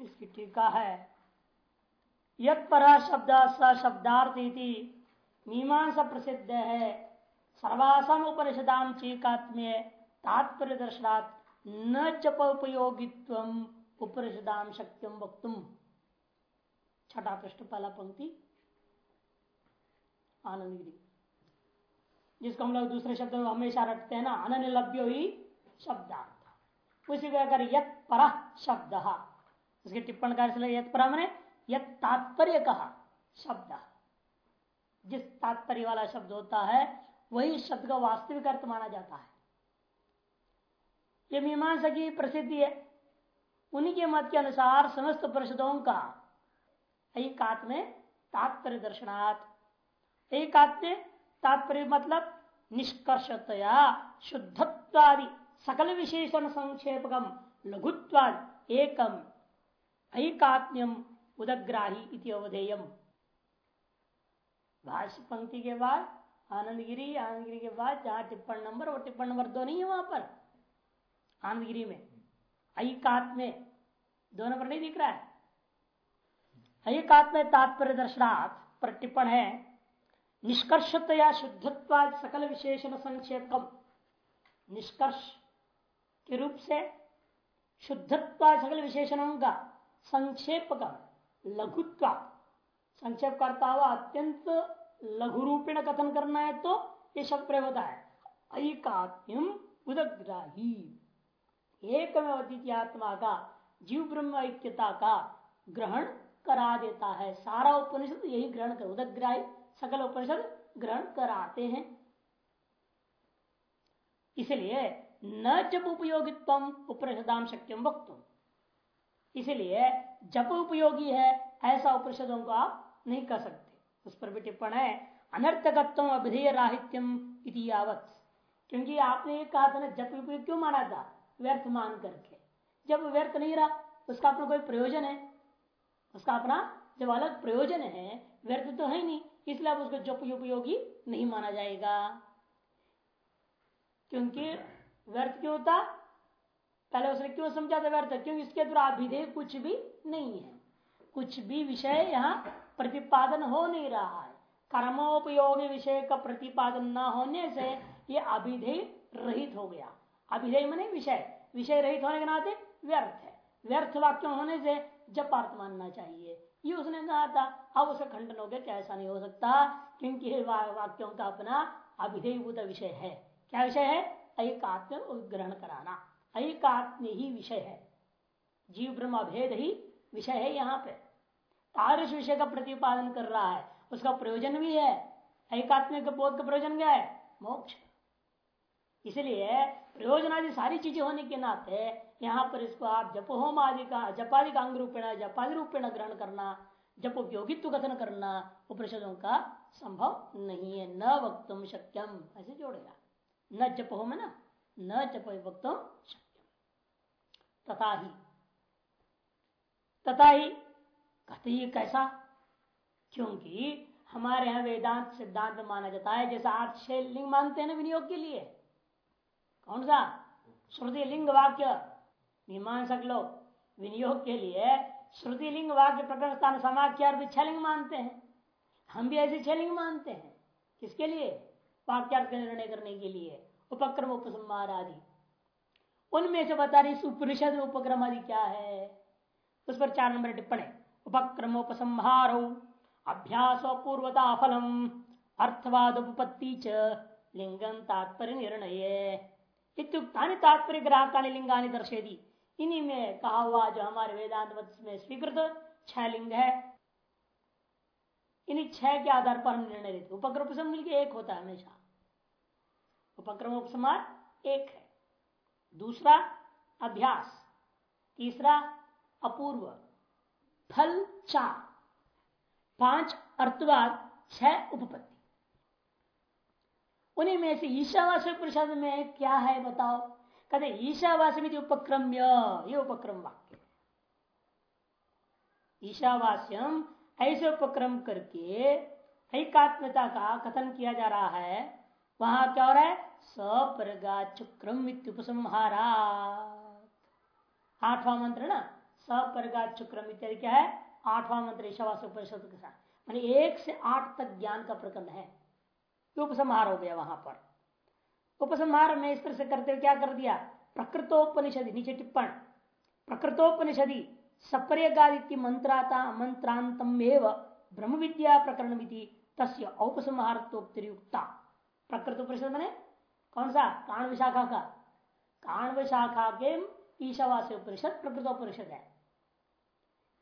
इसकी टीका है। यद पर शब्द स शब्दार्थ मीमांसा प्रसिद्ध है। सर्वासम उपनिषदाम चीकात्म्य तात्पर्य दर्शनात् न जप उपयोगित्व उपनिषदाम शक्यम वक्तुम। छठा प्रश्न पहला पंक्ति। आनंद जिसको हम लोग दूसरे शब्द में हमेशा रखते हैं ना अनन्य लभ्यो ही शब्दार्थ। उसी अगर यत पर शब्द। उसके टिप्पण कार्य यत तात्पर्य कहा, शब्द। जिस तात्पर्य वाला शब्द होता है, वही शब्द का वास्तविक अर्थ माना जाता है। ये मीमांसा की प्रसिद्धि है। उन्हीं के मत के अनुसार समस्त परिषदों का एक में तात्पर्य दर्शनात्। एक में तात्पर्य मतलब निष्कर्षतया, शुद्धत्वादि, सकल विशेषण संक्षेपकम, लघुत्वादि, एकम। ऐकात्म्यम उदग्राही इति अवधेयम। भाष्य पंक्ति के बाद, आनंदगिरी आनंदगिरी के बाद जहाँ टिप्पण नंबर और टिप्पण नंबर दो नहीं है वहाँ पर। आनंदगिरी में। ऐकात्म्य दो नंबर नहीं दिख रहा है। ऐकात्म्य तात्पर्य दर्शनाथ पर टिप्पण है, निष्कर्षतया शुद्धत्वा सकल विशेषण संक्षेपम निष्कर्ष के रूप से शुद्धत्वा सकल विशेषणों का संक्षेप का लघुत्व संक्षेप करता हुआ अत्यंत लघु रूपेण कथन करना है तो ये शब्द प्रयोग होता है। ऐकात्म्यम उदग्राही एक आत्मा का जीव ब्रह्म ऐक्यता का ग्रहण करा देता है। सारा उपनिषद यही ग्रहण कर, उदग्राही, सकल उपनिषद ग्रहण कराते हैं। इसलिए न जब उपयोगित्व उपनिषदाम शक्यम वक्त इसलिए जप उपयोगी है, ऐसा उपनिषदों को आप नहीं कर सकते। उस पर भी टिप्पण है, अनर्थकत्व अभिधेय राहित्यम यावत। क्योंकि आपने ये कहा था ना जब उपयोग क्यों माना था? व्यर्थ मान करके। जब व्यर्थ नहीं रहा, उसका अपना कोई प्रयोजन है? उसका अपना जब अलग प्रयोजन है, व्यर्थ तो है नहीं, इसलिए उसको जप उपयोगी नहीं माना जाएगा। क्योंकि व्यर्थ क्यों होता? पहले उसने क्यों समझा था व्यर्थ? क्योंकि इसके द्वारा अभिधेय कुछ भी नहीं है। कुछ भी विषय यहाँ प्रतिपादन हो नहीं रहा है। कर्मोपयोगी विषय का प्रतिपादन न होने से ये अभिधेय रहित हो गया। अभिधेय मने विषय। विषय रहित होने के नाते व्यर्थ है। व्यर्थ वाक्य होने से जप अर्थ मानना चाहिए। ये उसने कहा था। अब उसका खंडन हो गया क्या ऐसा नहीं हो सकता, क्योंकि वाक्यों का अपना अभिधेयभूत विषय है। क्या विषय है? ऐकात्म ग्रहण कराना। ऐकात्म ही विषय है। जीव ब्रह्म अभेद ही विषय है यहाँ पे। तारस विषय का प्रतिपादन कर रहा है, उसका प्रयोजन भी है। एकात्मिक बोध का प्रयोजन क्या है? मोक्ष। इसलिए प्रयोजन आदि सारी चीज़ें होने के नाते यहाँ पर इसको आप जप होम आदि का, जपादि का अंग रूपेण जपादि रूपेण ग्रहण करना, जप उपयोगित्व कथन करना, उपनिषदों का संभव नहीं है। न वक्तुम शक्यम। ऐसे जोड़ेगा। न जप होम है ना? न वक्तुम तथा ही। तथा ही कहते ही कैसा? क्योंकि हमारे यहाँ वेदांत सिद्धांत माना जाता है, जैसा आठ छह लिंग मानते हैं ना विनियोग के लिए। कौन सा? श्रुति लिंग वाक्य। मीमांसक लोग विनियोग के लिए श्रुति लिंग वाक्य प्रकरण स्थान समाख्या छह लिंग मानते हैं। हम भी ऐसे छह लिंग मानते हैं। किसके लिए? वाक्यार्थ निर्णय करने के लिए। उपक्रम उपसंहार आदि उनमें से बता रही उपनिषद उपक्रम आदि क्या है? उस पर चार नंबर टिप्पणी उपक्रमोपसंहार अभ्यास पूर्वता फलम अर्थवाद उपपत्ति च लिंगम तात्पर्य निर्णय। इत्युक्ता तात्पर्य लिंगा दर्शेदी इन्हीं में कहा हुआ जो हमारे वेदांत मत में स्वीकृत, छह लिंग है। इन्हीं छह के आधार पर हम निर्णय लेते उपक्रम उपसम मिलकर एक होता है हमेशा। उपक्रम उपसमार एक है। दूसरा अभ्यास। तीसरा अपूर्व। फल चार। पाँच अर्थवाद, छह उपपत्ति। उन्हीं में से ईशावास परिषद में क्या है बताओ? कहते ईशावास्य उपक्रम ये उपक्रम वाक्य ईशावास्यम, ऐसे उपक्रम करके एकात्मता का कथन किया जा रहा है। वहाँ क्या हो रहा है? सप्रगा चक्रम उपसंहारा आठवां मंत्र ना? सपरिगात शुक्रम इत्यादि क्या है? आठवां मंत्र ईशावास उपनिषद के साथ। मान एक से आठ तक ज्ञान का प्रकरण है। उपसंहार हो गया वहाँ पर। उपसंहार में इस तरह से करते हुए क्या कर दिया? प्रकृतोपनिषदि, नीचे टिप्पण। प्रकृतोपनिषदि सपर्यगादित्य मंत्राता मंत्रांतम ब्रह्म विद्या प्रकरण तस्य औपसंहारोक्तियुक्ता प्रकृत उपनिषद मैंने? कौन सा? काण विशाखा का। काण विशाखा के ईशावास्य उपनिषद प्रकृतोपनिषद है।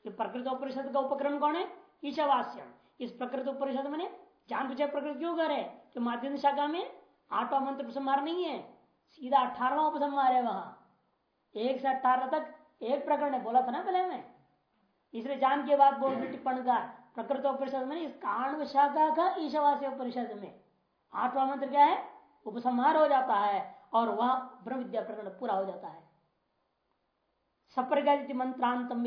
ये प्रकृतोपनिषद का उपक्रम कौन है? ईशावास्यम इस प्रकृत उपनिषद मैंने जान बुझे प्रकृति क्यों करे कि माध्यम शाखा में आठवा मंत्र उपसंहार नहीं है। सीधा अठारवा उपसंहार है वहाँ। एक से अठारह तक एक प्रकरण है, बोला था ना पहले मैं। इसलिए जान के बाद बोल टिप्पण का प्रकृत उपनिषद में इस कारण शाखा का ईशावासी उपनिषद में। आठवा मंत्र क्या है? उपसंहार हो जाता है और वह ब्रह्म विद्या प्रकरण पूरा हो जाता है। सप्रगति मंत्रांतम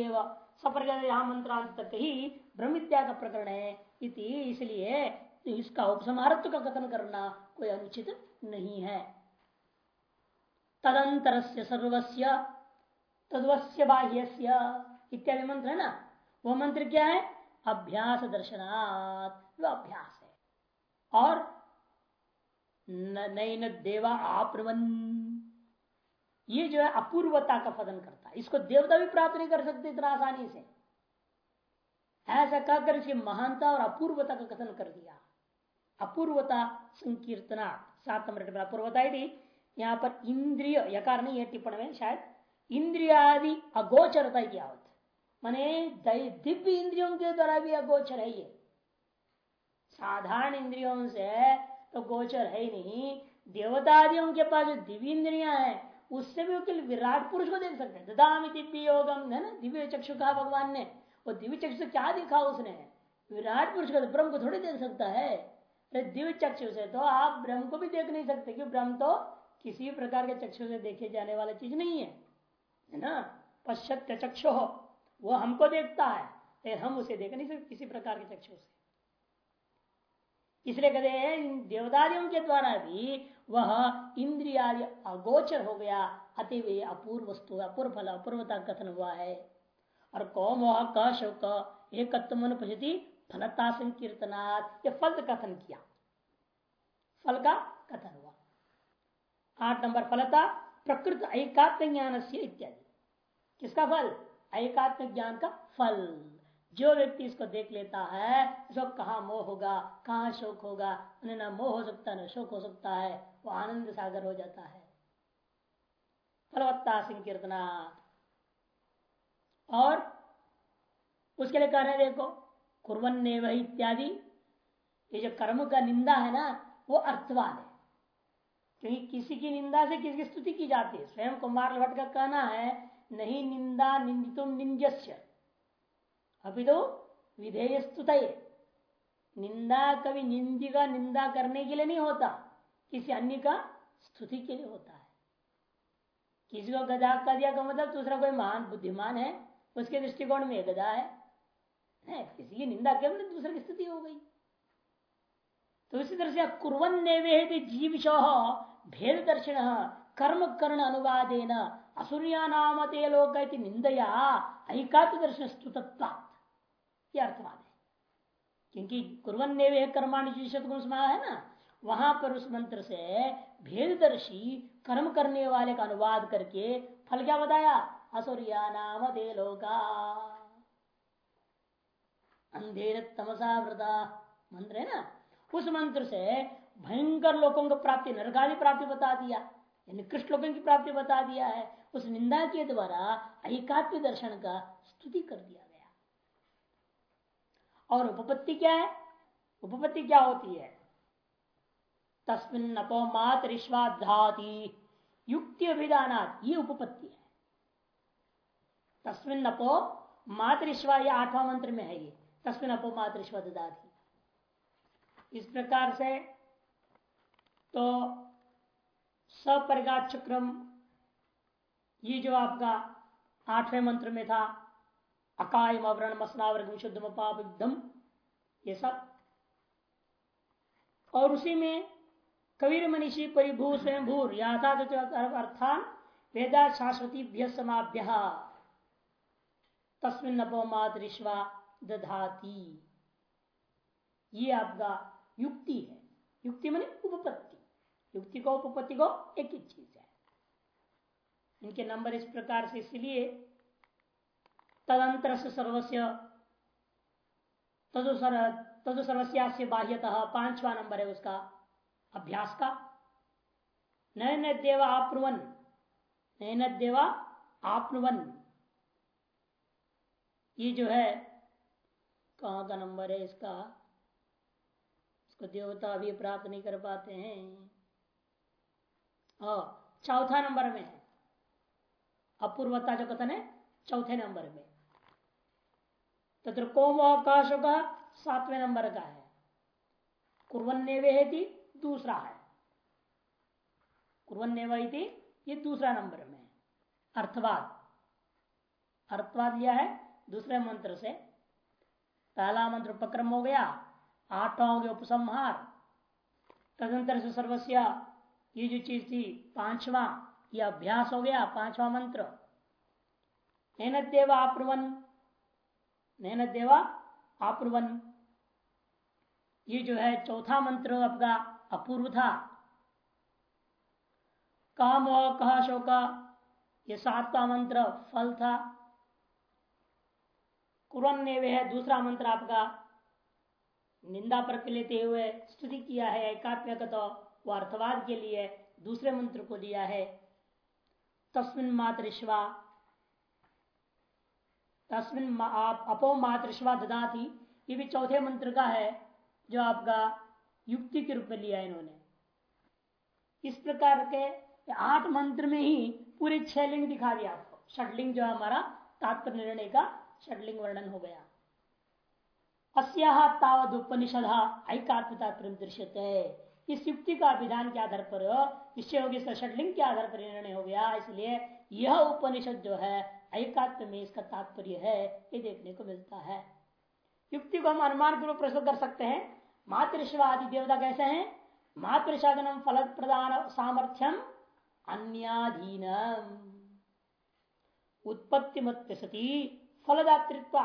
सप्रगति यहाँ मंत्रांत तक ही ब्रह्म विद्या का प्रकरण है इसलिए इसका उपसंहारत्व का कथन करना कोई अनुचित नहीं है। तदंतर से सर्वस्व तद्वस्य बाह्य इत्यादि मंत्र है ना? वह मंत्र क्या है? अभ्यास दर्शनात् अभ्यास है। और नैन देवा आप्रवन। ये जो है अपूर्वता का फदन करता है। इसको देवता भी प्राप्त नहीं कर सकते इतना आसानी से। ऐसा कहकर इसकी महानता और अपूर्वता का कथन कर दिया। अपूर्वता संकीर्तना सात नंबर अपूर्वता थी यहाँ पर इंद्रिय, यकार नहीं है टिप्पण में, शायद। इंद्रियादि अगोचरता यावत माने दिव्य इंद्रियों के द्वारा भी अगोचर है ये। साधारण इंद्रियों से तो गोचर है ही नहीं। देवतादियों के पास जो दिव्य इंद्रिया है, उससे भी वो विराट पुरुष को देख सकते हैं। ददामी दिव्य योगम, है ना? दिव्य चक्षु कहा भगवान ने? वो दिव्य चक्षु क्या दिखा उसने? विराट पुरुष को तो ब्रह्म को थोड़ी देख सकता है। दिव्य चक्षु से तो आप ब्रह्म को भी देख नहीं सकते, क्योंकि ब्रह्म तो किसी भी प्रकार के चक्षु से देखे जाने वाला चीज़ नहीं है। है ना? पश्चात चक्षु हो वो हमको देखता है हम उसे देख नहीं सकते किसी प्रकार के चक्षु से। इसलिए कहते हैं देवदारियों के द्वारा भी वह इंद्रियादि अगोचर हो गया। अति वे अपूर्व वस्तु, अपूर्व फल, अपूर्वता कथन हुआ है। और कौम क शोक एक फलता संकीर्तनाथ ये फल कथन किया। फल का कथन हुआ। आठ नंबर, फलता प्रकृत एकात्म ज्ञान से इत्यादि। किसका फल? एकात्म ज्ञान का फल। जो व्यक्ति इसको देख लेता है, उसको कहा मोह होगा, कहाँ शोक होगा? उन्हें ना मोह हो सकता है न शोक हो सकता है, वो आनंद सागर हो जाता है। फलवत्ता संकीर्तना और उसके लिए कह रहे देखो कुरन ने वही इत्यादि, ये जो कर्म का निंदा है ना, वो अर्थवाद है। क्योंकि किसी की निंदा से किसी की स्तुति की जाती है? स्वयं कुमार भट्ट का कहना है, नहीं निंदा निंदितुम निंजस्य अभी तो विधेय स्तुत निंदा कभी निंदी का निंदा करने के लिए नहीं होता किसी अन्य का स्तुति के लिए होता है। किसी को गधा कर दिया का मतलब दूसरा कोई महान बुद्धिमान है उसके दृष्टिकोण में गधा है, है किसी की निंदा के मतलब दूसरे की स्थिति हो गई। तो इसी तरह से कुरन ने जीव भेद दर्शन कर्म कर्ण अनुवादेन असुरिया नाम ते लोक निंदया ऐकात दर्शन स्तुतत्वा अर्थवाद है। क्योंकि कुरन ने कर्माणी है ना, वहाँ पर उस मंत्र से भेददर्शी कर्म करने वाले का अनुवाद करके फल क्या बताया? असुरिया नाम दे अंधेर तमसा व्रता मंत्र है ना, उस मंत्र से भयंकर लोगों को प्राप्ति नरकाली प्राप्ति बता दिया निकृष्ट लोगों की प्राप्ति बता दिया है। उस निंदा के द्वारा एकात्म दर्शन का स्तुति कर दिया और उपपत्ति क्या है? उपपत्ति क्या होती है? तस्मिन अपो मातृश्वाधाति युक्ति अभिधानात, ये उपपत्ति है। तस्मिन अपो मातृश्वा ये आठवां मंत्र में है ये। तस्मिन अपो मातृश्वा इस प्रकार से तो सपरिगात चक्रम, ये जो आपका आठवें मंत्र में था अकाय आवरण मसनावर शुद्ध पापम ये सब। और उसी में कबीर मनीषी परिभू स्वयं भूर याथा अर्थान वेदा शाश्वती समाभ्य तस्मिन अपमातृश्वा दधाती। ये आपका युक्ति है। युक्ति मैंने उपपत्ति। युक्ति को उपपत्ति को एक ही चीज़ है। इनके नंबर इस प्रकार से इसलिए तदंतर से सर्वस्व तदु सर्वस्या से बाह्यतः पांचवा नंबर है उसका अभ्यास का। नयन देवा आपनुवन। नयन देवा आपनुवन। ये जो है, कहा का नंबर है इसका? इसको देवता अभी प्राप्त नहीं कर पाते हैं, चौथा नंबर में है। अपूर्वता जो कथन है, चौथे नंबर में। तथा कोम अवकाश का सातवें नंबर का है। कुरन्नेवेति दूसरा है। कुरन्नेवी ये दूसरा नंबर में अर्थवाद। अर्थवाद लिया है, दूसरे मंत्र से। पहला मंत्र उपक्रम हो गया, आठवा हो गया उपसंहार। तदंतर से सर्वस्या, ये जो चीज़ थी, पांचवा यह अभ्यास हो गया, पांचवा मंत्र। नैन देवा आप्रवन नैन देवा आप्रवन। ये जो है चौथा मंत्र आपका अपूर्व था। काम कहा शोका, ये सातवा मंत्र फल था। कुरन ने वह दूसरा मंत्र आपका निंदा पर लेते हुए स्तुति किया है एकात्म्य तो वो अर्थवाद के लिए दूसरे मंत्र को लिया है। तस्मिन मातृश्वा तस्मिन अपो मातृश्वा ददा थी ये भी चौथे मंत्र का है, जो आपका युक्ति के रूप में लिया इन्होंने। इस प्रकार के आठ मंत्र में ही पूरे छह लिंग दिखा दिया आपको। षडलिंग जो हमारा, तात्पर्य निर्णय का षडलिंग वर्णन हो गया। अस्या तावद उपनिषद ऐकात्मता दृश्यते। है इस युक्ति का विधान के आधार पर, निश्चय होगी षडलिंग के आधार पर निर्णय हो गया। इसलिए यह उपनिषद जो है ऐकात्म में इसका तात्पर्य है, ये देखने को मिलता है। युक्ति को हम अनुमान के रूप प्रस्तुत कर सकते हैं। मातृश्व आदि देवता कैसे हैं? मातृशादनम फल प्रदान सामर्थ्यम अन्याधीन उत्पत्ति मत सती फलदातृत्व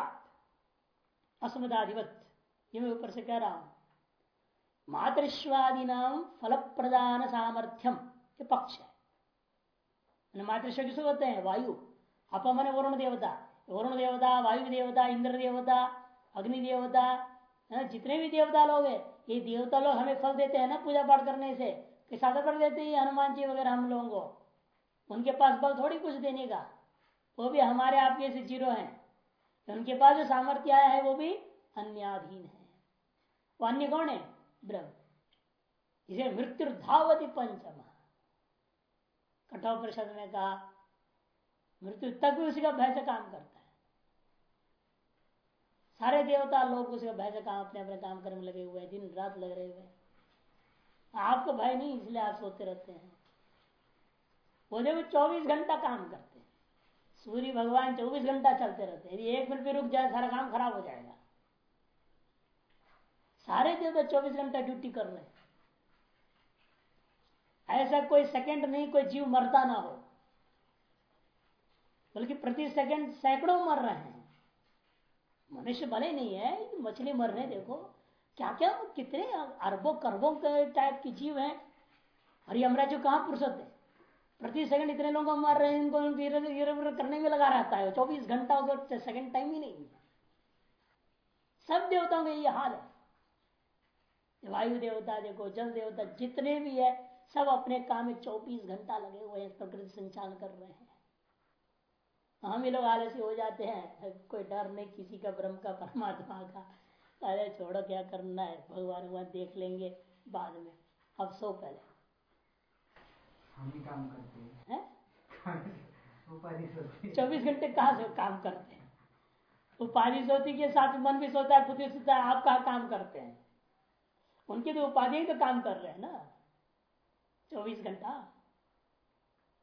असमदाधिवत ये मैं ऊपर से कह रहा हूँ। मातृश्वादी नाम फल प्रदान सामर्थ्यम। ये पक्ष है। मातृश्व किसको कहते हैं? वायु। अपमन वरुण देवता वरुण देवता, वायु देवता, इंद्र देवता, अग्नि देवता जितने भी देवता लोग है, ये देवता लोग हमें फल देते हैं ना पूजा पाठ करने से? आधार पर देते हैं हनुमान जी वगैरह हम लोगों को? उनके पास बल थोड़ी कुछ देने का। वो भी हमारे आपके से ज़ीरो है। उनके पास जो सामर्थ्य आया है वो भी अन्याधीन है। वो अन्य कौन है? ब्रह्म। इसे मृत्यु धावती पंचम। कठोर परिषद में कहा मृत्यु तक भी उसी का भय से काम करता है। सारे देवता लोग उसी का भय से काम, अपने अपने काम करने में लगे हुए हैं, दिन रात लग रहे हुए आपको भय नहीं, इसलिए आप सोते रहते हैं। वो देखो चौबीस घंटा काम करते हैं, सूर्य, भगवान चौबीस घंटा चलते रहते हैं। यदि एक मिनट भी रुक जाए, सारा काम खराब हो जाएगा। सारे देवता चौबीस घंटा ड्यूटी कर रहे हैं। ऐसा कोई सेकंड नहीं, कोई जीव मरता ना हो। बल्कि प्रति सेकंड सैकड़ों मर रहे हैं। मनुष्य भले नहीं है मछली मर रहे देखो। क्या क्या कितने अरबों करबों के टाइप के जीव हैं। और यमराज जो कहाँ फुर्सत है? प्रति सेकंड इतने लोग मर रहे हैं, इनको करने में लगा रहता है। चौबीस घंटा होगा सेकंड टाइम ही नहीं। है सब देवताओं का ये हाल है। वायु देवता, देखो, जल देवता, जितने भी है, सब अपने काम में चौबीस घंटा लगे हुए हैं, प्रकृति संचालन कर रहे हैं। हम ही लोग आलसी हो जाते हैं। कोई डर नहीं किसी का ब्रह्म का परमात्मा का। अरे छोड़ो क्या करना है? भगवान भगवान देख लेंगे बाद में। अब सो पहले। हम ही काम करते हैं। चौबीस घंटे कहा से काम करते हैं? उपाधि सोती के साथ मन भी सोता है बुद्धि सोता है आप कहा काम करते हैं? उनकी तो उपाधि तो काम कर रहे हैं ना। चौबीस घंटा।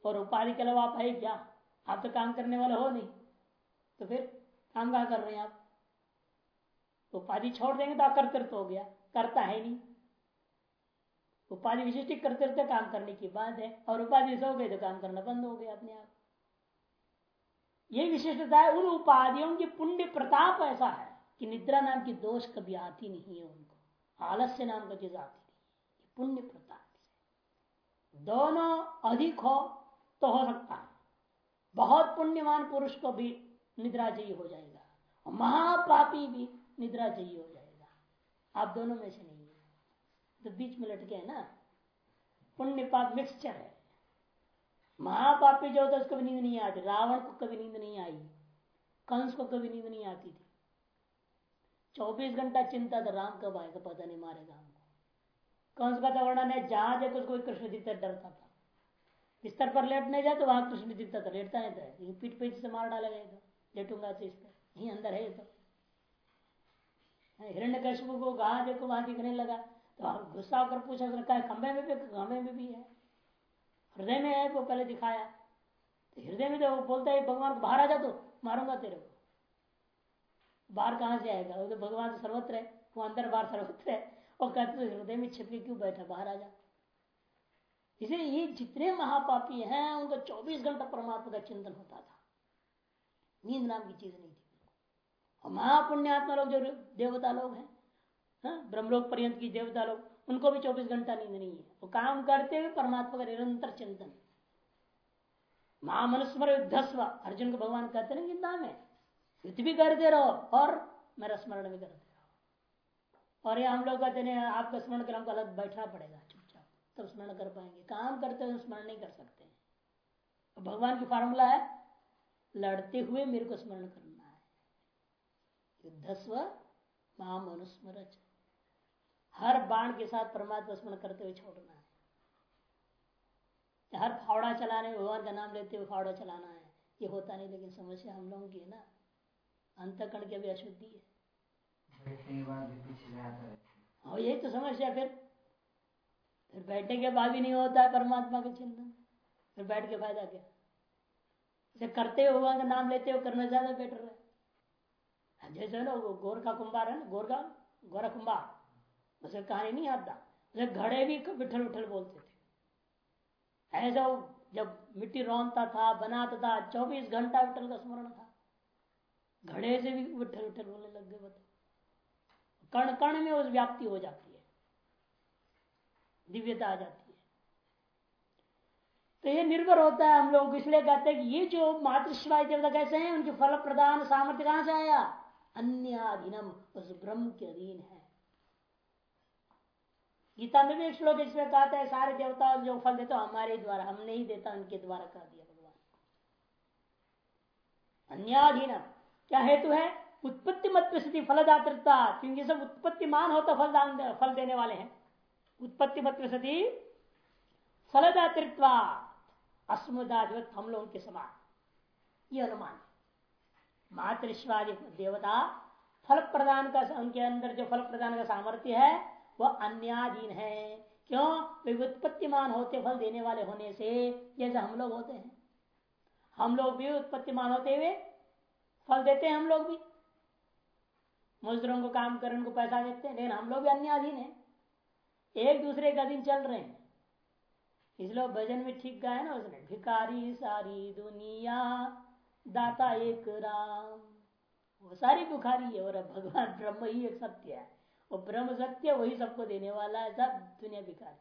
और उपाधि के अलावा आप है क्या? आप तो काम करने वाले हो नहीं। तो फिर काम कहा कर रहे हैं आप? तो उपाधि छोड़ देंगे तो अकर्तृत्व हो गया। करता है नहीं। उपाधि विशिष्ट कर्तृत्व काम करने की बात है और उपाधि से हो गई तो काम करना बंद हो गया अपने आप। ये विशिष्टता है, उन उपाधियों की पुण्य प्रताप ऐसा है कि निद्रा नाम की दोष कभी आती नहीं है उनको। आलस्य नाम का चीज़ आती नहीं पुण्य प्रताप दोनों अधिक हो तो हो सकता है। बहुत पुण्यवान पुरुष को भी निद्रा जयी हो जाएगा महापापी भी निद्रा जयी हो जाएगा। आप दोनों में से नहीं है। तो बीच में लटके है ना। पुण्य पाप मिक्सचर है। महापापी जो होता उसको भी नींद नहीं आती। रावण को कभी नींद नहीं आई। कंस को कभी नींद नहीं आती थी। चौबीस घंटा चिंता था, राम कब आएगा? पता नहीं, मारेगा हमको। कंस का तो वर्णन है, जहाँ देखो उसको कृष्ण दिखता डरता था। बिस्तर पर लेटने जाए तो वहाँ कृष्ण दिखता था लेटता नहीं था पीठ पीठ से मार डालेगा तो लेटूँगा तो इस पर यही अंदर है तो। हिरण्य कश्यप को कहा, देखो वहाँ दिखने लगा। तो गुस्सा होकर पूछा कहा खंबे में भी खंबे में भी है। हृदय में है वो पहले दिखाया। तो हृदय में तो वो बोलता है, भगवान बाहर आ जा तो मारूँगा तेरे को। बाहर कहाँ से आएगा? वो तो भगवान तो सर्वत्र है, वो अंदर बाहर सर्वत्र है। और कहते तो हृदय में छिपके क्यों बैठा? बाहर आ जा। इसलिए ये जितने महापापी हैं उनका 24 घंटा परमात्मा का चिंतन होता था। नींद नाम की चीज़ नहीं थी। और महापुण्यात्मा लोग जो देवता लोग हैं हाँ, ब्रह्मलोक पर्यंत की देवता लोग उनको भी 24 घंटा नींद नहीं है। वो काम करते हुए परमात्मा का निरंतर चिंतन। महामनुस्मर युद्धस्व अर्जुन को भगवान कहते ना गीता में। युद्ध भी करते रहो और मेरा स्मरण भी करते रहो। और ये हम लोग कहते हैं आपका स्मरण कर हमको अलग बैठना पड़ेगा। तब स्मरण कर पाएँगे। काम करते हुए स्मरण नहीं कर सकते। तो भगवान की फार्मूला है लड़ते हुए मेरे को स्मरण करना है। युद्धस्व महामनुस्मर हर बाण के साथ परमात्मा स्मरण करते हुए छोड़ना है। हर फावड़ा चलाने भगवान का नाम लेते हुए फावड़ा चलाना है। ये होता नहीं लेकिन समस्या हम लोगों की है ना। अंतकरण की अभी अशुद्धि है। हाँ। यही तो समस्या फिर फिर बैठने के बाद भी नहीं होता है परमात्मा का चिंतन। फिर बैठ के फ़ायदा क्या? इसे करते हुए भगवान का नाम लेते हुए करना ज़्यादा बेटर है। जैसे ना गोरखा कुंभार है ना गोरखा गोरा कुंभार। उसे कहानी नहीं आता उसे घड़े भी विठल उठल बोलते थे। ऐसा जब मिट्टी रोनता था, बनाता था, चौबीस घंटा विठल का स्मरण था। घड़े से भी विठल उठल बोलने लग गए बताओ कण कण में उस व्याप्ति हो जाती है। दिव्यता आ जाती है। तो ये निर्भर होता है हम लोग इसलिए कहते हैं कि ये जो मातृशिवाय देवता कैसे हैं, उनके फल प्रदान सामर्थ्य कहाँ से आया? अन्य अधीनम उस ब्रह्म के अधीन है। गीता में भी एक श्लोक इसमें कहते हैं सारे देवता, जो फल देते हमारे द्वारा हम नहीं देता, उनके द्वारा कह दिया भगवान। अन्याधीन क्या हेतु है? उत्पत्ति मत स्थिति फलदातृता क्योंकि सब उत्पत्ति मान होता फल फल देने वाले हैं। उत्पत्ति मत स्थिति फलदातृत्वा अस्मदाधिवत हम लोगों के समान। ये अनुमान मातृश्वादी देवता, फल प्रदान का उनके अंदर जो फल प्रदान का सामर्थ्य है वह अन्याधीन है। क्यों? वे उत्पत्तिमान होते, फल देने वाले होने से जैसे हम लोग होते हैं। हम लोग भी उत्पत्तिमान होते हुए फल देते हैं हम लोग भी। मजदूरों को काम कर उनको पैसा देते हैं, लेकिन हम लोग भी अन्याधीन है। एक दूसरे का दिन चल रहे हैं। इसलिए भजन में ठीक गाया ना उसने। भिकारी सारी दुनिया, दाता एक राम। वो सारी बुखारी है, और भगवान ब्रह्म ही एक सत्य है। वो ब्रह्म सत्य वही सबको देने वाला है, सब दुनिया भिखारी।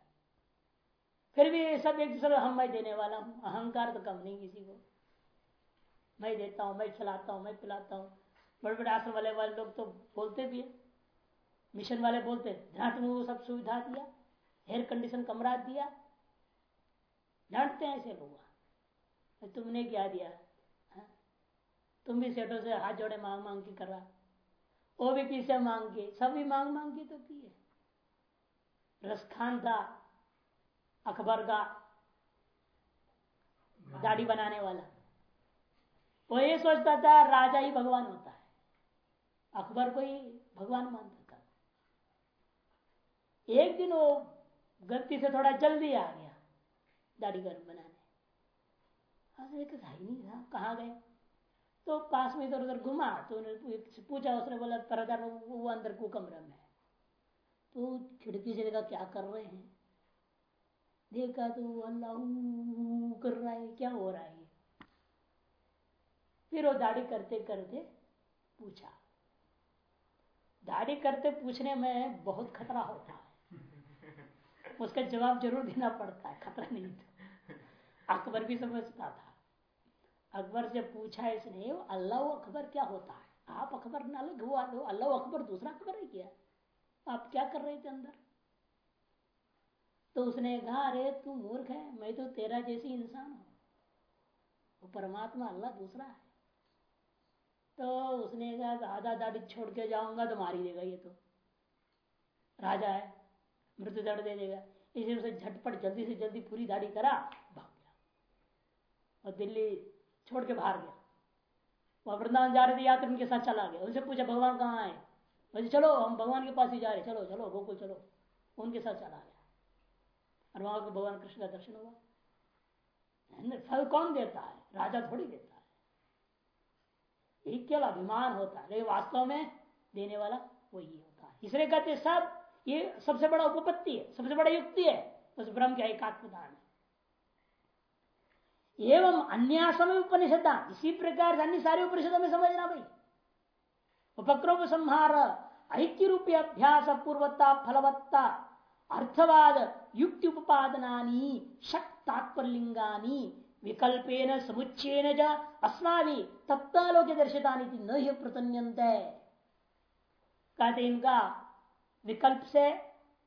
फिर भी सब एक दूसरे हम मैं देने वाला हूँ। अहंकार तो कम नहीं किसी को। मैं देता हूँ, मैं खिलाता हूँ, मैं पिलाता हूँ। बड़े बड़े आश्रम वाले वाले लोग तो बोलते भी है। मिशन वाले बोलते जहाँ सब सुविधा दिया एयर कंडीशन कमरा दिया। डांटते हैं ऐसे लोग तुमने क्या दिया? हा? तुम भी सेठों से हाथ जोड़े मांग मांग के कर। वो भी पीछे मांग के सब भी मांग मांग के तो पिए। रसखान था, अकबर का दाढ़ी बनाने वाला। वो ये सोचता था, राजा ही भगवान होता है। अकबर को ही भगवान मानता एक दिन वो गलती से थोड़ा जल्दी आ गया, दाढ़ी कर बनाने। ही नहीं था, कहाँ गए? तो पास में इधर उधर घुमा तो पूछा, उसने बोला परदार वो अंदर को कमरा में तो खिड़की से देखा, क्या कर रहे हैं? देखा तो अल्लाह कर रहा है, क्या हो रहा है फिर वो दाढ़ी करते करते पूछा। दाढ़ी करते पूछने में बहुत खतरा होता। है उसका जवाब ज़रूर देना पड़ता है, खतरा नहीं था। अकबर भी समझता था। अकबर से पूछा इसने, अल्लाह अकबर क्या होता है? आप अकबर ना अलग हुआ अल्लाह अकबर दूसरा अकबर है क्या? आप क्या कर रहे थे अंदर? तो उसने कहा, अरे, तू मूर्ख है, मैं तो तेरा जैसी इंसान हूँ। वो परमात्मा अल्लाह दूसरा है। तो उसने कहा, आधा दाढ़ी छोड़ के जाऊँगा तो मार देगा ये तो। राजा है मृत्यु दंड दे देगा। इसलिए उसे झटपट जल्दी से जल्दी पूरी दाढ़ी करा, भाग गया। और दिल्ली छोड़ के बाहर गया। वह वृंदावन जा रहे थे, यात्री उनके साथ चला गया। उनसे पूछा, भगवान कहाँ आए बोले, चलो, हम भगवान के पास ही जा रहे चलो चलो, गोकुल, चलो। उनके साथ चला गया। और वहाँ को भगवान कृष्ण का दर्शन हुआ। फल कौन देता है? राजा थोड़ी देता है। यही केवल अभिमान होता है। लेकिन वास्तव में देने वाला वही होता है। इसलिए कहते सब ये सबसे बड़ा उपपत्ति है, सबसे बड़ा युक्ति है, उस ब्रह्म के एकात्मदान है। एवं अन्यासम उपनिषदा इसी प्रकार अन्य सारे उपनिषदों में समझना भाई। उपक्रोप संहार ऐक्य रूपी अभ्यास, पूर्वता, फलवत्ता, अर्थवाद, युक्ति उपादना शक विकल्पेन, समुच्चयन च अस्माभि तत्तालोक दर्शिता न ही प्रतन्यंत कहते इनका विकल्प से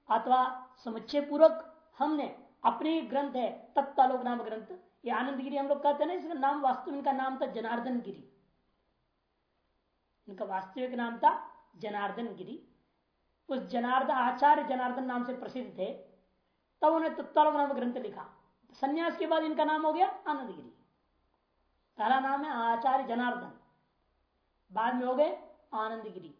अथवा समुच्चय पूर्वक हमने अपने ग्रंथ है, तत्तालोक नाम ग्रंथ। ये आनंद गिरी हम लोग कहते हैं ना, इसका नाम वास्तव, इनका नाम था जनार्दन गिरी इनका वास्तविक नाम था जनार्दन गिरी उस जनार्दन आचार्य जनार्दन नाम से प्रसिद्ध थे। तब उन्हें तत्तालोक नाम ग्रंथ लिखा। संन्यास के बाद इनका नाम हो गया आनंद गिरी पहला नाम है आचार्य जनार्दन। बाद में हो गए आनंद गिरी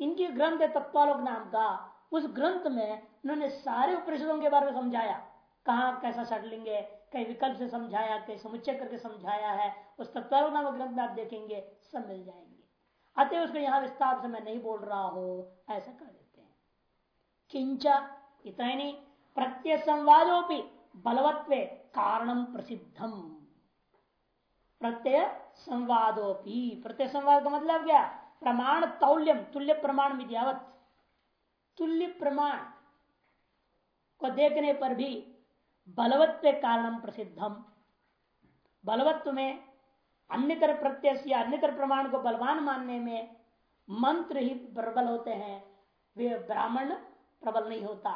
इनके ग्रंथ है तत्वालोक नाम का। उस ग्रंथ में उन्होंने सारे उपनिषदों के बारे में समझाया। कहा कैसा सेटलिंग है, कई विकल्प से समझाया, कई समुच्चय करके समझाया है। उस तत्वालोक नामक ग्रंथ में आप देखेंगे, सब मिल जाएँगे। अतः उसको यहाँ विस्तार से मैं नहीं बोल रहा हूँ, ऐसा कर देते हैं। किंचा, इतना नहीं प्रत्यय संवादोपि बलवत्व कारणम प्रसिद्धम प्रत्यय संवादोपि प्रत्यय संवाद का मतलब क्या? प्रमाण तौल्यम, तुल्य प्रमाण विद्यावत। तुल्य प्रमाण को देखने पर भी बलवत्व कारणम प्रसिद्धम। बलवत्व में अन्यतर प्रत्यक्ष या अन्यतर प्रमाण को बलवान मानने में मंत्र ही प्रबल होते हैं, वे ब्राह्मण प्रबल नहीं होता।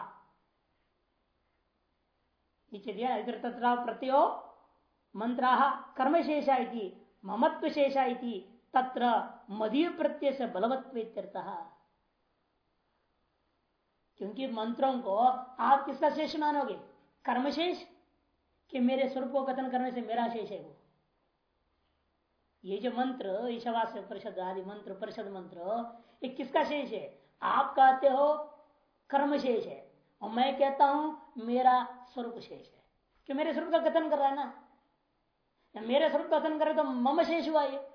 नीचे दिया, इधर प्रत्यो मंत्रा कर्मशेषा ममत्व शेषा तत्र मदीय प्रत्यय से बलवत्व क्योंकि मंत्रों को आप किसका शेष मानोगे? कर्मशेष? कि मेरे स्वरूप को कथन करने से मेरा शेष है वो? ये जो मंत्र, ईशावास्य परिषद आदि मंत्र परिषद मंत्र, ये किसका शेष है? आप कहते हो कर्म शेष है। और मैं कहता हूँ मेरा स्वरूप शेष है। कि मेरे स्वरूप का कथन कर रहा है ना? मेरे स्वरूप कथन करे तो मम शेष हुआ ये?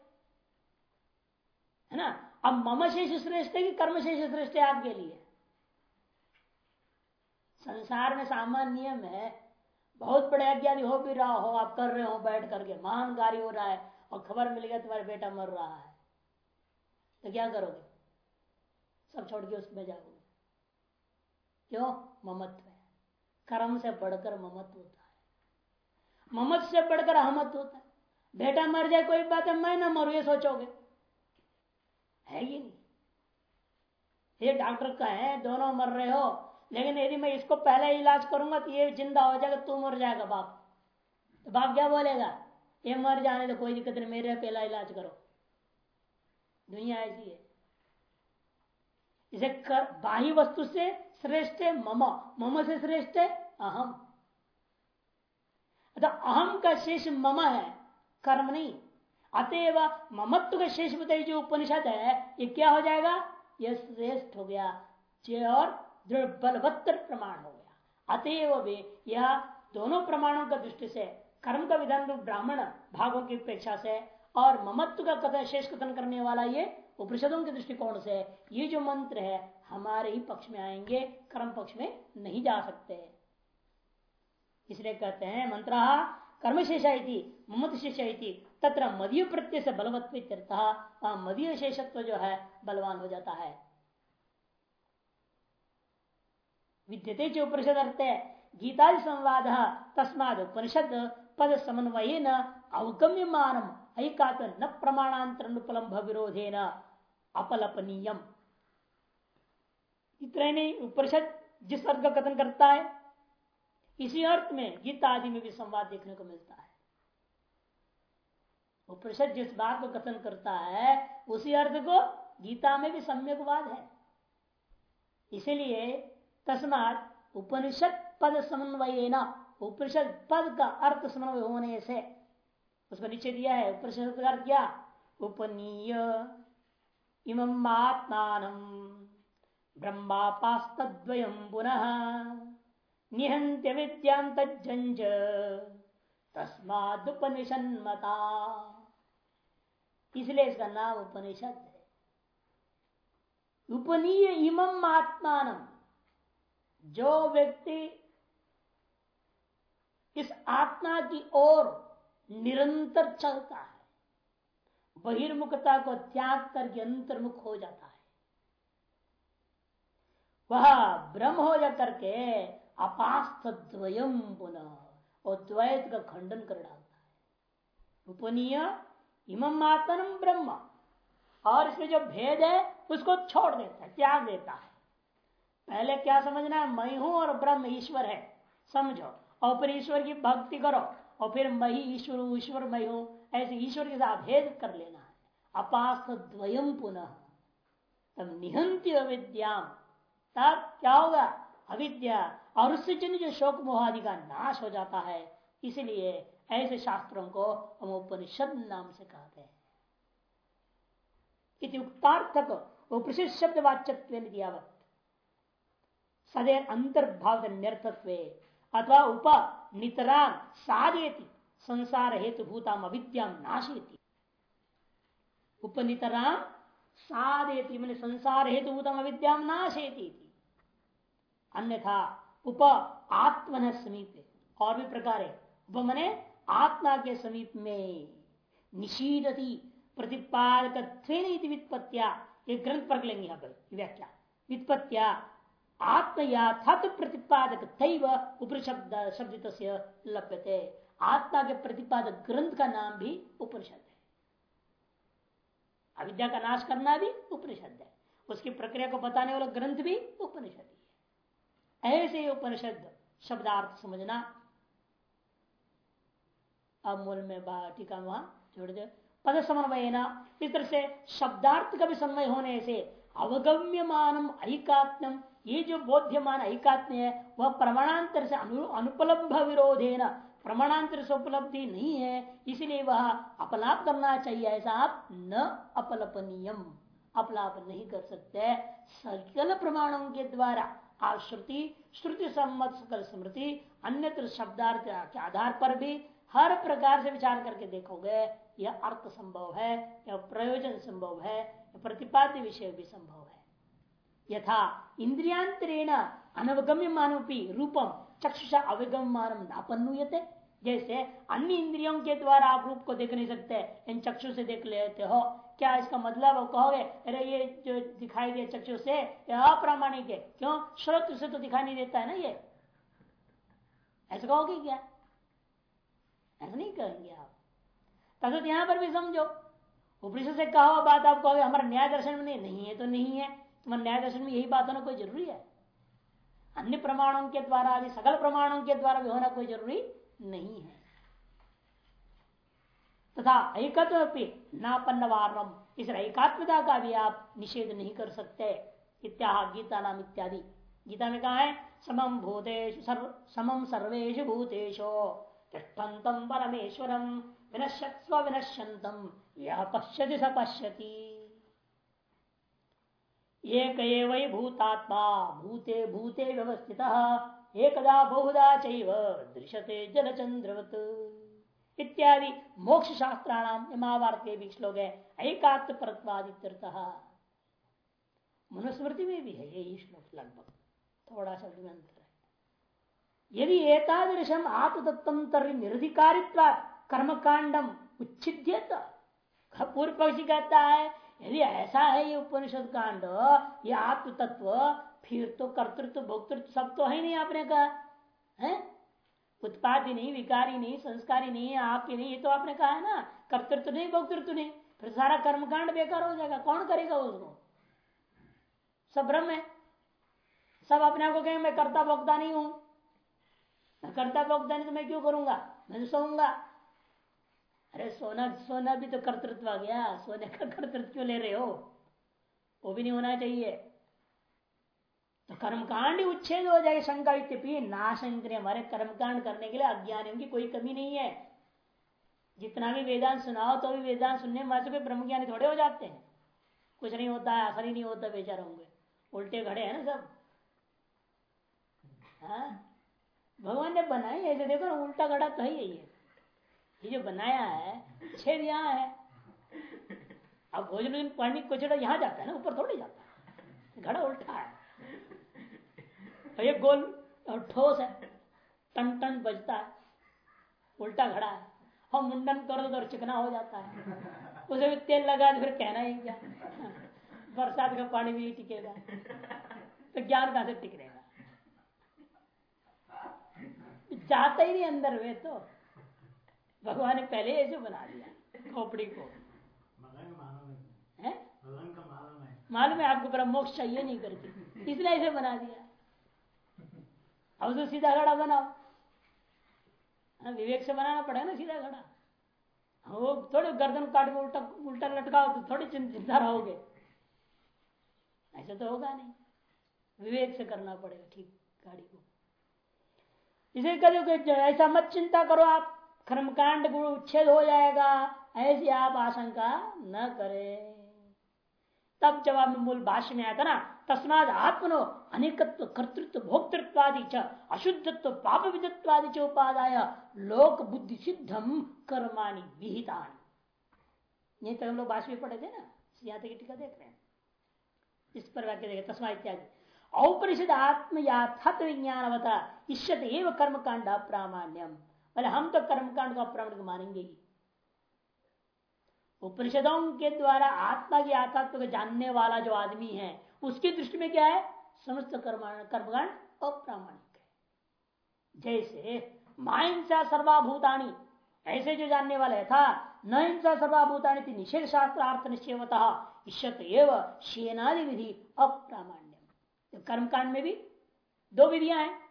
है ना? अब मम शेष श्रेष्ठ है कि कर्म शेष श्रेष्ठ है आपके लिए? संसार में सामान्य नियम है। बहुत बड़े अज्ञानी हो भी रहा हो, आप कर रहे हो, बैठ करके। महान कार्य हो रहा है और खबर मिल गया तुम्हारा बेटा मर रहा है। तो क्या करोगे? सब छोड़ के उसमें जाओगे। क्यों? ममत्व है। कर्म से बढ़कर ममत्व होता है। ममत से बढ़कर अहमत होता है। बेटा मर जाए, कोई बात है, मैं ना मरू, ये सोचोगे। है ये नहीं। ये डॉक्टर का है, दोनों मर रहे हो, लेकिन यदि मैं इसको पहले इलाज करूँगा तो ये ज़िंदा हो जाएगा, तू मर जाएगा बाप। तो बाप क्या बोलेगा? ये मर जाने तो कोई दिक्कत नहीं, मेरे पहला इलाज करो। दुनिया ऐसी है। इसे कर बाही वस्तु से श्रेष्ठ है मम मम से श्रेष्ठ है अहम। तो अहम का शेष मम है, कर्म नहीं। अतएव ममत्व का शेष बताइए जो उपनिषद है, ये क्या हो जाएगा? यह श्रेष्ठ हो गया। और दृढ़ बलवत्तर प्रमाण हो गया। अतएव वे यह दोनों प्रमाणों का दृष्टि से, कर्म का विधान रूप ब्राह्मण भागों की अपेक्षा से और ममत्व का कथन शेष कथन करने वाला ये उपनिषदों के दृष्टिकोण से, ये जो मंत्र है, हमारे ही पक्ष में आएँगे, कर्म पक्ष में नहीं जा सकते। इसलिए कहते हैं, मंत्र कर्म शेषा ममत शेषा तत्र मदीय प्रत्यय से बलवत्व मदीय शेषत्व जो है बलवान हो जाता है। विद्यते जो उपनिषद अर्थ है गीता संवाद तस्माद उपनिषद पद समन्वय न अवगम्य मानम ऐकात न प्रमाणांतर अनुपलम्भ विरोधे न अपलपनीयम उपनिषद जिस अर्थ का कथन करता है, इसी अर्थ में गीता आदि में भी संवाद देखने को मिलता है। उपनिषद जिस बात को कथन करता है, उसी अर्थ को गीता में भी सम्यकवाद है। इसीलिए तस्मात उपनिषद पद समन्वय उपनिषद पद का अर्थ समन्वय होने से, उसको नीचे दिया है, उपनिषद का अर्थ क्या? उपनीय इमं आत्मान पुनः निहंत्य विद्यांत तस्मादुपनिषन्मता। इसलिए इसका नाम उपनिषद है। उपनीय इमम आत्मान जो व्यक्ति इस आत्मा की ओर निरंतर चलता है, बहिर्मुखता को त्याग करके अंतर्मुख हो जाता है, वह ब्रह्म हो जा करके अपास्थ द्वयम पुनः और द्वैत का खंडन कर डालता है। उपनीय इमम आत्मन ब्रह्म। और इसमें जो भेद है, उसको छोड़ देता है, त्याग देता है। पहले क्या समझना है? मैं हूँ और ब्रह्म ईश्वर है। समझो। और फिर ईश्वर की भक्ति करो। और फिर मैं ही ईश्वर ईश्वर मैं हूँ। ऐसे ईश्वर के साथ भेद कर लेना है। अपास्थ द्वयम पुनः। तब निहंत्य विद्याम तब क्या होगा? अविद्या। और उससे जन जो शोक मोहादि का नाश हो जाता है। इसलिए ऐसे शास्त्रों को हम उपनिषद नाम से कहते हैं। उक्तार्थक उपनिषद शब्द वाच्यत्व दियावत सदैव अंतर्भाव निर्थत्व अथवा उप नितराम साधेति संसार हेतु भूताम अविद्या नाशेति उपनितराम साधेति मैंने संसार हेतु भूतम अविद्या नाशेती अन्यथा उप आत्मन समीप। और भी प्रकार। है उप मने आत्मा के समीप में निशीदती प्रतिपादक वित्पत्तिया। एक ग्रंथ पढ़ लेंगे यहाँ पर व्याख्या। वित्पत्तिया आत्मयाथात प्रतिपादक तैव उपनिषद शब्द लभ्यते आत्मा के प्रतिपादक ग्रंथ का नाम भी उपनिषद है। अविद्या का नाश करना भी उपनिषद है। उसकी प्रक्रिया को बताने वाला ग्रंथ भी उपनिषद ही है। ऐसे उपनिषद शब्दार्थ समझना अब मूल में टीका वहाँ जोड़ दे। पद समन्वय इस तरह से शब्दार्थ का भी समन्वय होने से अवगम्य मानम ऐकात्म ये जो बोध्यमान ऐकात्म्य है, वह प्रमाणांतर से अनुपलब्ध विरोधे न प्रमाणांतर से उपलब्धि नहीं है, इसलिए वह अपलाप करना चाहिए, ऐसा आप न अपलपनीयम, अपलाप नहीं कर सकते। सकल प्रमाणों के द्वारा आप श्रुति श्रुति सम्मत सकल स्मृति, अन्यत्र शब्दार्थ के आधार पर भी हर प्रकार से विचार करके देखोगे, यह अर्थ संभव है, यह प्रयोजन संभव है प्रतिपाद्य विषय भी संभव है। यथा इंद्रियांतरेण अनवगम्य मानवी रूपम चक्षुषा अवगम मानव नापन्नुयते। जैसे अन्य इंद्रियों के द्वारा आप रूप को देख नहीं सकते, इन चक्षु से देख लेते हो। क्या इसका मतलब कहोगे, अरे ये जो दिखाई दे चक्षु से, यह अप्रामाणिक है। क्यों? श्रोत से तो दिखाई नहीं देता है ना ये? ऐसा कहोगे क्या? ऐसा नहीं कहेंगे आप। तथा यहाँ पर भी समझो उपनिषद से कहो बात आप कहोगे हमारा न्याय दर्शन में नहीं, नहीं है तो नहीं है। तुम्हारे न्याय दर्शन में यही बात होना कोई ज़रूरी है? अन्य प्रमाणों के द्वारा भी सकल प्रमाणों के द्वारा भी होना कोई ज़रूरी नहीं है। तथा एकत्व नापन्न वारणम इस एकात्मता का भी आप निषेध नहीं कर सकते। इत्या गीता नाम इत्यादि। गीता में कहा है समम भूतेश सर्व, समम सर्वेश भूतेशो तिष्ठन्तम परमेश्वरम। विनश्यत्स्व विनश्यंतम यह पश्यति स पश्यति। एक वही भूतात्मा, भूते भूते व्यवस्थित। एकदा बहुधा चैव दृश्यते जलचंद्रवत इत्यादि मोक्ष शास्त्राणाम महाभारत भी श्लोक है एकात्म परत्वादित्यर्थ। मनुस्मृति में भी है यही श्लोक लगभग। थोड़ा सा अंतर। यदि एतादृशम आत्मतत्व तरी कर्म कर्मकांडम उच्छिद्यत। पूर्व पक्षी कहता है, यदि ऐसा है ये उपनिषद कांड ये आत्म तत्व फिर तो कर्तृत्व, भोक्तृत्व, सब तो है नहीं आपने कहा, है? उत्पादी नहीं, विकारी नहीं, संस्कारी नहीं आप नहीं, ये तो आपने कहा है ना, कर्तृत्व नहीं, भोक्तृत्व नहीं, फिर सारा कर्मकांड बेकार हो जाएगा, कौन करेगा उसको? सब भ्रम है। सब अपने आप को कहेंगे, मैं कर्ता, भोक्ता नहीं हूँ। कर्ता भोक्ता नहीं तो मैं क्यों करूँगा? मैं तो सोऊँगा। अरे सोना सोना भी तो कर्तृत्व आ गया। सोने का कर्तृत्व क्यों ले रहे हो? वो भी नहीं होना चाहिए। तो कर्मकांड उच्छेद हो जाएगा शंका इत्यपि नाशंकर हमारे कर्मकांड करने के लिए अज्ञान की कोई कमी नहीं है। जितना भी वेदांत सुनाओ तो भी वेदांत सुनने में कोई ब्रह्म ज्ञानी थोड़े हो जाते हैं। कुछ नहीं होता है असर ही नहीं होता बेचारा होंगे उल्टे खड़े हैं ना सब। हाँ? भगवान ने बनाई ऐसे देखो ना, उल्टा घड़ा तो है ये ये जो बनाया है, छेद यहाँ है। अब भोजन पानी कोचड़ा यहाँ जाता है ना, ऊपर थोड़ी जाता है। घड़ा उल्टा है। ये गोल और ठोस है। टन टन बजता है। उल्टा घड़ा है। हम मुंडन कर तो चिकना हो जाता है। उसे भी तेल लगा तो फिर कहना ही क्या। बरसात का पानी भी टिकेगा तो ज्ञान कहाँ से टिक रहेगा जाता ही नहीं अंदर वे तो। भगवान ने पहले ऐसे बना दिया खोपड़ी को। मालूम है आपको ब्रह्म मोक्ष चाहिए नहीं करके। इसलिए ऐसे बना दिया। अब तो सीधा खड़ा बनाओ। हाँ, विवेक से बनाना पड़ेगा ना सीधा खड़ा हाँ, वो थोड़े गर्दन काट के उल्टा उल्टा लटकाओ तो थोड़ी चिंता रहोगे। ऐसा तो होगा नहीं। विवेक से करना पड़ेगा ठीक गाड़ी को। इसे करो ऐसा मत चिंता करो, आप कर्मकांड गुरु उच्छेद हो जाएगा, ऐसी आप आशंका न करें। तब जवाब में मूल भाष्य में आया था ना, तस्माद आत्मनो अनेकत्व कर्तृत्व भोक्तृत्वादि च, अशुद्धत्व पाप विदत्वादि च उपादाय, लोक बुद्धि सिद्धम कर्माणि विहितानि। नहीं तो हम लोग भाष्य में पढ़े थे ना यहाँ तक टीका देख रहे हैं। इस पर वाक्य देखे तस्मा इत्यादि। औपनिषद आत्म याथात विज्ञान अवता इश्यत एवं कर्मकांड अप्रामाण्यम पहले हम तो कर्मकांड को अप्रामाणिक मानेंगे ही। उपनिषदों के द्वारा आत्मा की आत्मा को जानने वाला जो आदमी है, उसकी दृष्टि में क्या है? समस्त कर्मकांड अप्रामाणिक है। जैसे माइंसा सर्वाभूतानी, ऐसे जो जानने वाले था, न हिंसा सर्वाभूतानी थी निषेध शास्त्र अर्थ निश्चयता ईश्वत एवं शेनादि विधि अप्रामाण्य कर्मकांड में भी दो विधियाँ हैं।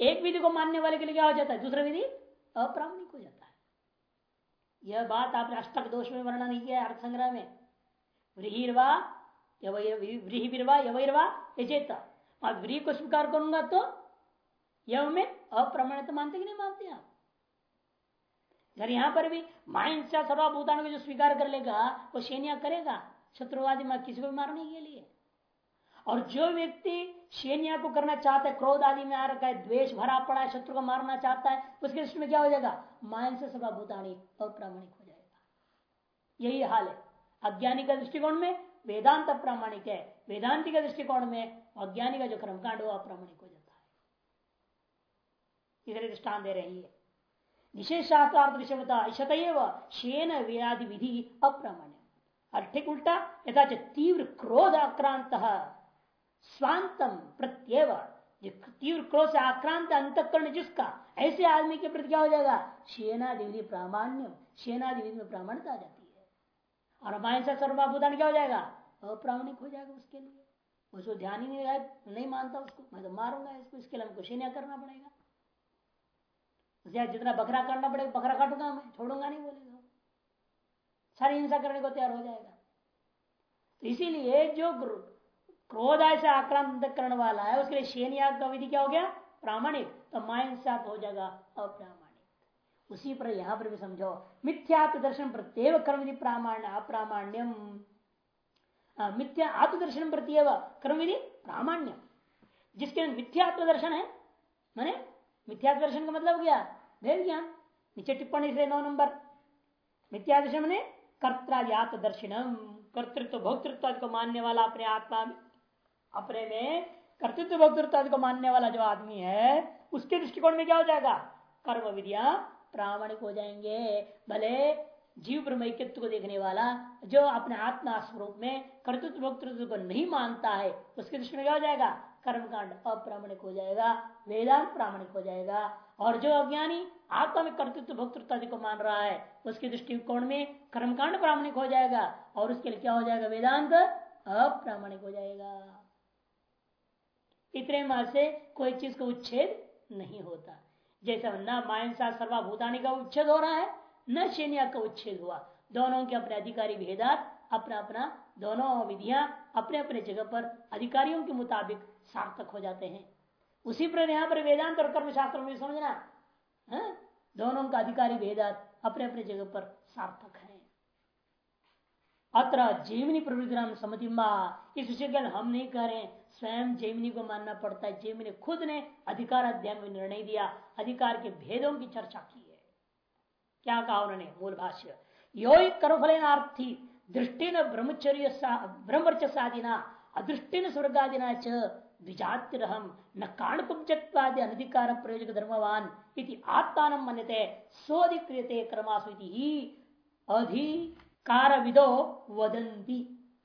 एक विधि को मानने वाले के लिए क्या हो जाता है? दूसरा विधि अप्रामाणिक हो जाता है। यह बात आपने अष्टक दोष में वर्णन नहीं किया अर्थ संग्रह में। व्रीहिर्वा यवैरवा, यचेत। और व्रीह को स्वीकार करूँगा तो यव में अप्रमाणित मानते कि नहीं मानते आप? अगर यहाँ पर भी माइंड से सर्वभूतान को जो स्वीकार कर लेगा, वो शेनिया करेगा, शत्रुवादी किसी को भी मारने के लिए। और जो व्यक्ति शेनिया को करना चाहता है, क्रोध आदि में आ रखा है, द्वेष भरा पड़ा है, शत्रु को मारना चाहता है, उसके दृष्टि में क्या हो जाएगा? मायन से सर्वभूतानी अप्रामाणिक हो जाएगा। यही हाल है। अज्ञानी का दृष्टिकोण में, वेदांत अप्रामाणिक है। वेदांति का दृष्टिकोण में, अज्ञानी का जो कर्मकांड वो अप्रामाणिक हो जाता है। इधर दृष्टान दे रही है। निशेषार्थ दृश्यता शतएव शेन व्याधि विधि अप्रामाण्य और ठीक उल्टा यथा तीव्र क्रोध आक्रांत स्वांतम प्रत्येव तीव्र क्रोध से आक्रांत अंतकरण जिसका, ऐसे आदमी के प्रति क्या हो जाएगा? सेना शेनादि प्रामाण्य सेना शेनादि में प्रामाणिक आ जाती है। और हमारे सर्वभूतान क्या हो जाएगा? अप्रामाणिक हो जाएगा उसके लिए। उसको ध्यान ही नहीं रहा नहीं मानता उसको। मैं तो मारूँगा इसको, इसके लिए हमको सेना करना पड़ेगा। जितना बकरा काटना पड़ेगा, बकरा काटूँगा मैं, छोड़ूँगा नहीं बोलेगा। सारी हिंसा करने को तैयार हो जाएगा। तो इसीलिए जो क्रोध से आक्रांत करने वाला है, उसके लिए शेन याग का विधि क्या हो गया? प्रामाणिक। तो माइन सात हो जाएगा, अप्रामाणिक। उसी पर यहाँ पर भी समझो मिथ्यात्व दर्शन प्रत्येव कर्म विधि प्रामाण्य, अप्रामाण्यम। मिथ्या आत्मदर्शन प्रत्येव कर्म विधि प्रामाण्य। जिसके मिथ्यात्व दर्शन है, मैंने मिथ्यात्व दर्शन का मतलब क्या भेद ज्ञान। नीचे टिप्पणी से नौ नंबर। मिथ्या दर्शन मैंने दर्शनम कर्तृत्व, भोक्तृत्व को मानने वाला अपने आत्मा में। अपने में कर्तृत्व भक्तृत्व को मानने वाला जो आदमी है, उसके दृष्टिकोण में क्या हो जाएगा? कर्म विधिया प्रामाणिक हो जाएँगे। भले जीव ब्रह्मक्यत्व को देखने वाला जो अपने आत्मा स्वरूप में कर्तृत्व भक्तृत्व को नहीं मानता है, उसके दृष्टि में क्या हो जाएगा? कर्मकांड अप्रामाणिक हो जाएगा, वेदांत प्रामाणिक हो जाएगा। और जो अज्ञानी आत्मा में कर्तृत्व भक्तृत्व को मान रहा है, उसके दृष्टिकोण में कर्मकांड प्रामाणिक हो जाएगा और उसके लिए क्या हो जाएगा? वेदांत अप्रामाणिक हो जाएगा। इतने मास से कोई चीज़ का उच्छेद नहीं होता। जैसा न मायसा सर्वाभूतानी का उच्छेद हो रहा है, न शैन्या का उच्छेद हुआ। दोनों के अपने अधिकारी भेदात अपना अपना दोनों विधियाँ अपने अपने जगह पर अधिकारियों के मुताबिक सार्थक हो जाते हैं। उसी पर यहाँ पर वेदांत और कर्म शास्त्र में समझना, है? हाँ? दोनों का अधिकारी भेदात अपने अपने जगह पर सार्थक है। अत्र जीवनी प्रवृत्ति नाम समति इस विषय हम नहीं कह रहे स्वयं जैमिनी को मानना पड़ता है। जेमिनी खुद ने अधिकार अध्याय में निर्णय दिया, अधिकार के भेदों की चर्चा की है। क्या कहा उन्होंने? मूल भाष्य यो कर्मफलेनार्थी दृष्टि न ब्रह्मचर्य ब्रह्मच साधिना अदृष्टि न स्वर्गादिना च द्विजातिरहम न काणकुब्जत्वादि अनधिकार प्रयोजक धर्मवान इति आत्मान मनते सोधिक्रियते कर्मासु ही अधिकार विदो वदंती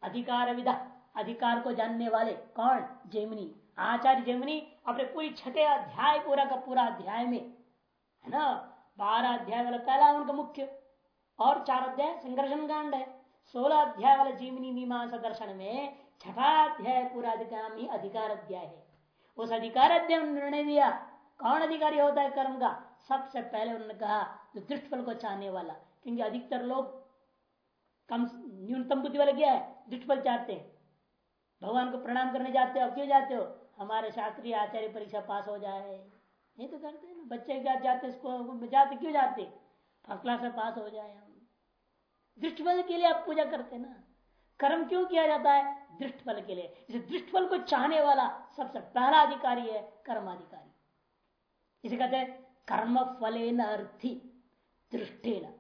अधिकार विदा अधिकार को जानने वाले कौन? जेमिनी। आचार्य जेमिनी अपने पूरी छठे अध्याय, पूरा का पूरा अध्याय में, है ना? बारह अध्याय वाला, पहला उनका मुख्य। और चार अध्याय संघर्षण कांड है। सोलह अध्याय वाला जीवनी मीमांसा दर्शन में छठा अध्याय पूरा अधिकारी अधिकार अध्याय है। उस अधिकार अध्याय निर्णय दिया कौन अधिकारी होता है कर्म का? सबसे पहले उन्होंने कहा, जो दृष्ट फल को चाहने वाला। क्योंकि अधिकतर लोग कम, न्यूनतम बुद्धि वाले क्या है? दृष्ट फल चाहते हैं। भगवान को प्रणाम करने जाते हो क्यों जाते हो? हमारे शास्त्रीय आचार्य परीक्षा पास हो जाए। नहीं तो करते हैं ना, बच्चे क्या जाते, इसको जाते, क्यों जाते? फ़र्स्ट क्लास में पास हो जाए हम। दृष्टफल के लिए आप पूजा करते ना। कर्म क्यों किया जाता है? दृष्टफल के लिए। इसे दृष्टफल को चाहने वाला सबसे पहला अधिकारी है कर्माधिकारी। इसे कहते हैं कर्म फलेन अर्थी दृष्टे दृष्टेन।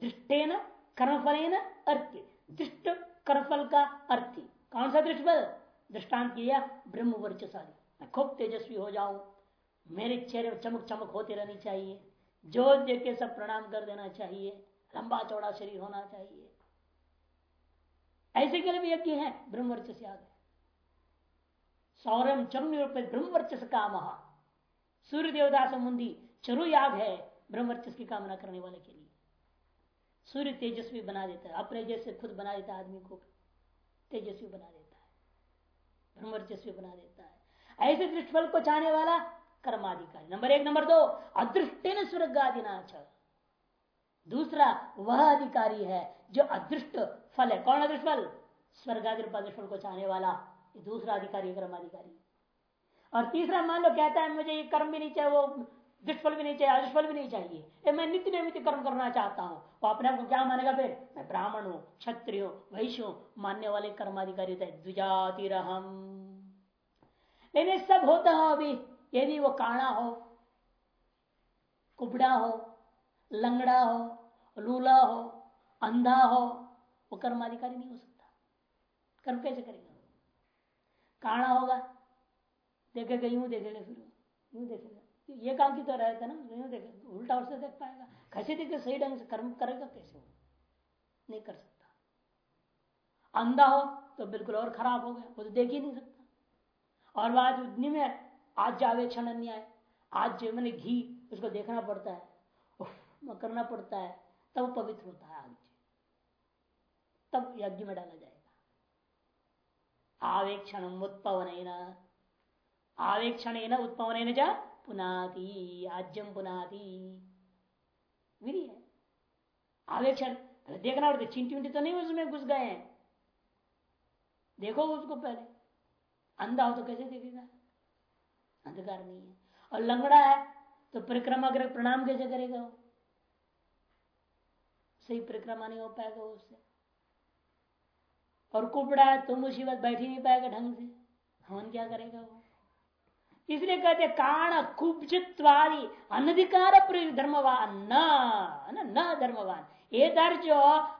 दृष्टेन कर्म फलेन अर्थी। दृष्ट कर्मफल का अर्थी। कौन सा दृष्ट बल दृष्टांत किया, ब्रह्म वर्चसाली मैं खूब तेजस्वी हो जाऊँ। मेरे चेहरे चमक चमक होते रहनी चाहिए। जो देख सब प्रणाम कर देना चाहिए। लंबा चौड़ा शरीर होना चाहिए। ऐसे के लिए भी यज्ञ है ब्रह्मवर्चस याद सौरम चरु ब्रह्मवर्चस काम सूर्य देवता संबंधी चरु याग है ब्रह्मवर्चस की कामना करने वाले के लिए। सूर्य तेजस्वी बना देता है, अपने जैसे खुद बना देता है आदमी को। तेजस्वी बना देता है ब्रह्मवर्चस्वी बना देता है। ऐसे दृष्टफल को चाहने वाला कर्माधिकारी। नंबर एक, नंबर दो अदृष्ट स्वर्ग आदिना दूसरा, वह अधिकारी है जो अदृष्ट फल है। कौन अदृष्ट फल स्वर्ग आदि फल को चाहने वाला दूसरा अधिकारी कर्माधिकारी। और तीसरा, मान लो कहता है, मुझे ये कर्म भी नहीं चाहिए, वो दुष्फल भी नहीं चाहिए अदृष्फल भी नहीं चाहिए। ए, मैं नित्य नियमित कर्म करना चाहता हूँ। वो अपने आप को क्या मानेगा फिर? मैं ब्राह्मण हूँ क्षत्रिय वैश्य हूँ मानने वाले कर्माधिकारी है। द्विजाति लेकिन सब होता हो अभी। यदि वो काणा हो कुबड़ा हो लंगड़ा हो लूला हो अंधा हो वो कर्माधिकारी नहीं हो सकता। कर्म कैसे करेगा? काणा होगा। देखेगा यूँ देखेगा फिर यूँ देखेगा। ये काम की तो रहता ना? यूँ देखेगा उल्टा और देख पाएगा। कैसे देखे सही ढंग से कर्म करेगा, कैसे वो? नहीं कर सकता। अंधा हो तो बिल्कुल और खराब हो गया। वो तो देख ही नहीं सकता। और आज उतनी में, आज जावे क्षण अन्याय, आज जो मैंने घी, उसको देखना पड़ता है। करना पड़ता है। तब पवित्र होता है आग तब यज्ञ में डाला जाएगा। आवेक्षण उत्पवन आवेक्षण उत्पवन जा पुनाति, आज्यम पुनाति। विधि है? आवेक्षण देखना पड़ता चिंटी उंटी तो नहीं उसमें, घुस गए हैं। देखो उसको पहले। अंधा हो तो कैसे देखेगा? अंधकार नहीं है। और लंगड़ा है तो परिक्रमा कर प्रणाम कैसे करेगा वो? सही परिक्रमा नहीं हो पाएगा उससे। और कुपड़ा है तो मुसीबत बैठ ही नहीं पाएगा ढंग से। हवन क्या करेगा वो? इसलिए कहते काण कुब्जित्वादी, अनधिकार धर्मवान, न न धर्मवान। ये दर जो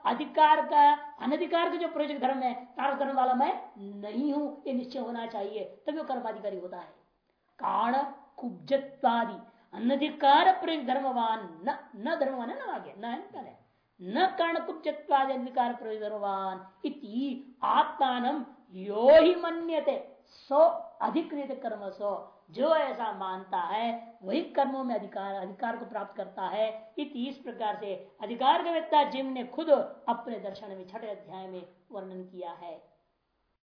अधिकार का, अनधिकार का जो प्रयोजक धर्म है, तार धर्म वाला मैं नहीं हूँ, ये निश्चय होना चाहिए, तभी वो कर्माधिकारी होता है। काण कुब्जत्वादी, अनधिकार प्रयोग धर्मवान, न न धर्मवान है ना आगे, न है न कर्णकुब्जत्वाद अधिकार प्रयोजनवान इति आत्मान यो ही मन्यते, सो अधिकृत कर्म सो। जो ऐसा मानता है, वही कर्मों में अधिकार अधिकार को प्राप्त करता है। इस प्रकार से अधिकार का वेत्ता जिम ने खुद अपने दर्शन में, छठे अध्याय में वर्णन किया है।